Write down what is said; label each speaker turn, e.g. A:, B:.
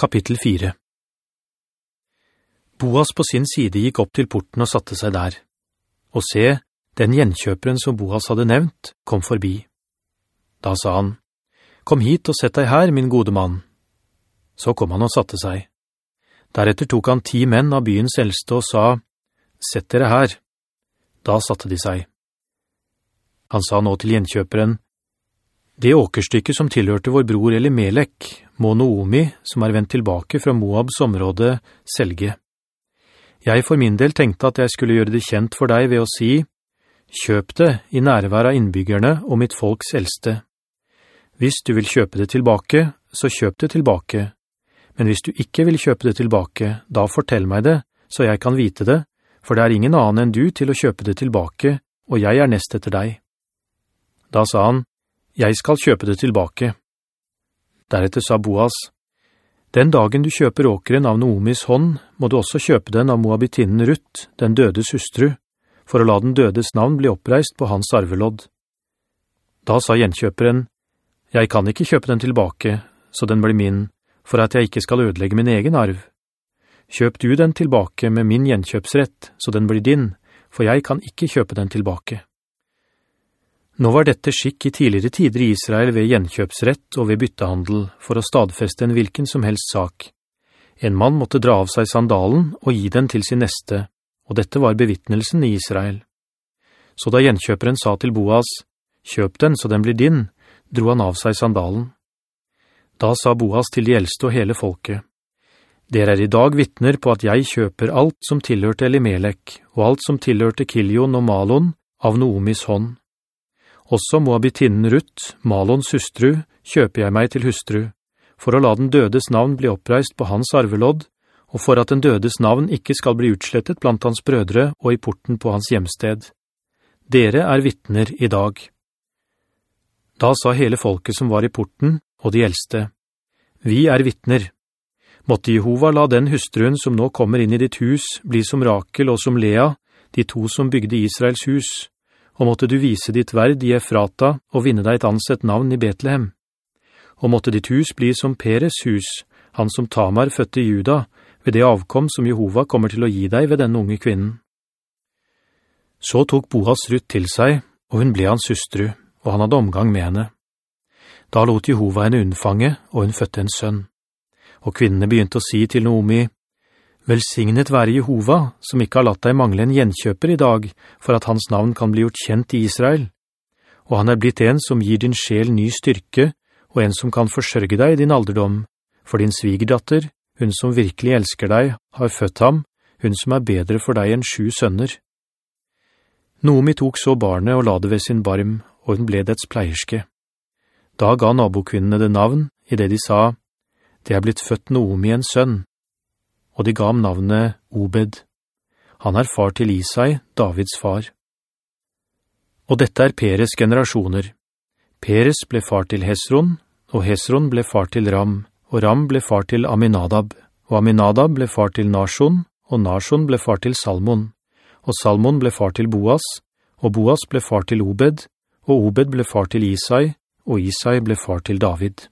A: Kapittel 4 Boas på sin side gikk opp til porten og satte seg der. Og se, den gjenkjøperen som Boas hadde nevnt, kom forbi. Da sa han, «Kom hit og sett deg her, min gode mann.» Så kom han og satte seg. Deretter tok han ti menn av byens eldste og sa, «Sett dere her.» Da satte de seg. Han sa nå til gjenkjøperen, «Det åkerstykket som tilhørte vår bror Elimelek, må Noomi, som er vendt tilbake fra Moabs område, selge. Jeg for min del tenkte at jeg skulle gjøre det kjent for deg ved å si, «Kjøp det i nærvær av innbyggerne og mitt folks eldste. Hvis du vil kjøpe det tilbake, så kjøp det tilbake. Men hvis du ikke vil kjøpe det tilbake, da fortell meg det, så jeg kan vite det, for det er ingen annen enn du til å kjøpe det tilbake, og jeg er nest etter deg.» Da sa han, «Jeg skal kjøpe det tilbake.» Deretter sa Boas, «Den dagen du kjøper åkeren av Noomis hånd, må du også kjøpe den av Moabitinnen Rutt, den dødes hustru, for å la den dødes navn bli oppreist på hans arvelodd.» Da sa gjenkjøperen, «Jeg kan ikke kjøpe den tilbake, så den blir min, for at jeg ikke skal ødelegge min egen arv. Kjøp du den tilbake med min gjenkjøpsrett, så den blir din, for jeg kan ikke kjøpe den tilbake.» Nå var dette skikk i tidligere tider i Israel ved gjenkjøpsrett og ved byttehandel for å stadfeste en hvilken som helst sak. En mann måtte dra av seg sandalen og gi den til sin neste, og dette var bevittnelsen i Israel. Så da gjenkjøperen sa til Boas, «Kjøp den så den blir din», dro han av seg sandalen. Da sa Boas til de eldste og hele folket, «Dere er i dag vittner på at jeg kjøper alt som tilhørte Elimelek, og alt som tilhørte Kiljon og Malon, av Noomis hånd. Også Moabitinnen Rutt, Malons hustru, kjøper jeg meg til hustru, for å la den dødes navn bli oppreist på hans arvelodd, og for at den dødes navn ikke skal bli utslettet blant hans brødre og i porten på hans hjemsted. Dere er vittner i dag. Da sa hele folket som var i porten, og de eldste, «Vi er vittner. Måtte Jehova la den hustruen som nå kommer inn i ditt hus bli som Rakel og som Lea, de to som bygde Israels hus, og måtte du vise ditt verd i Efrata og vinne deg et ansett navn i Betlehem. Og måtte ditt hus bli som Peres hus, han som Tamar fødte Juda, ved det avkom som Jehova kommer til å gi deg ved denne unge kvinnen. Så tok Boas Rutt til seg, og hun ble hans hustru, og han hadde omgang med henne. Da lot Jehova henne unnfange, og hun fødte en sønn. Og kvinnene begynte å si til Noomi, Velsignet være Jehova, som ikke har latt deg mangle en gjenkjøper i dag, for at hans navn kan bli gjort kjent i Israel. Og han er blitt en som gir din sjel ny styrke, og en som kan forsørge deg i din alderdom, for din svigerdatter, hun som virkelig elsker deg, har født ham, hun som er bedre for deg enn sju sønner. Nomi tok så barnet og la det ved sin barm, og hun ble dets pleierske. Da ga nabokvinnene det navn, i det de sa, «Det er blitt født Nomi en sønn.» Og de ga ham navnet Obed. Han er far til Isai, Davids far. Og dette er Peres generasjoner. Peres ble far til Hesron, og Hesron ble far til Ram, og Ram ble far til Aminadab, og Aminadab ble far til Narsjon, og Narsjon ble far til Salmon, og Salmon ble far til Boas, og Boas ble far til Obed, og Obed ble far til Isai, og Isai ble far til David.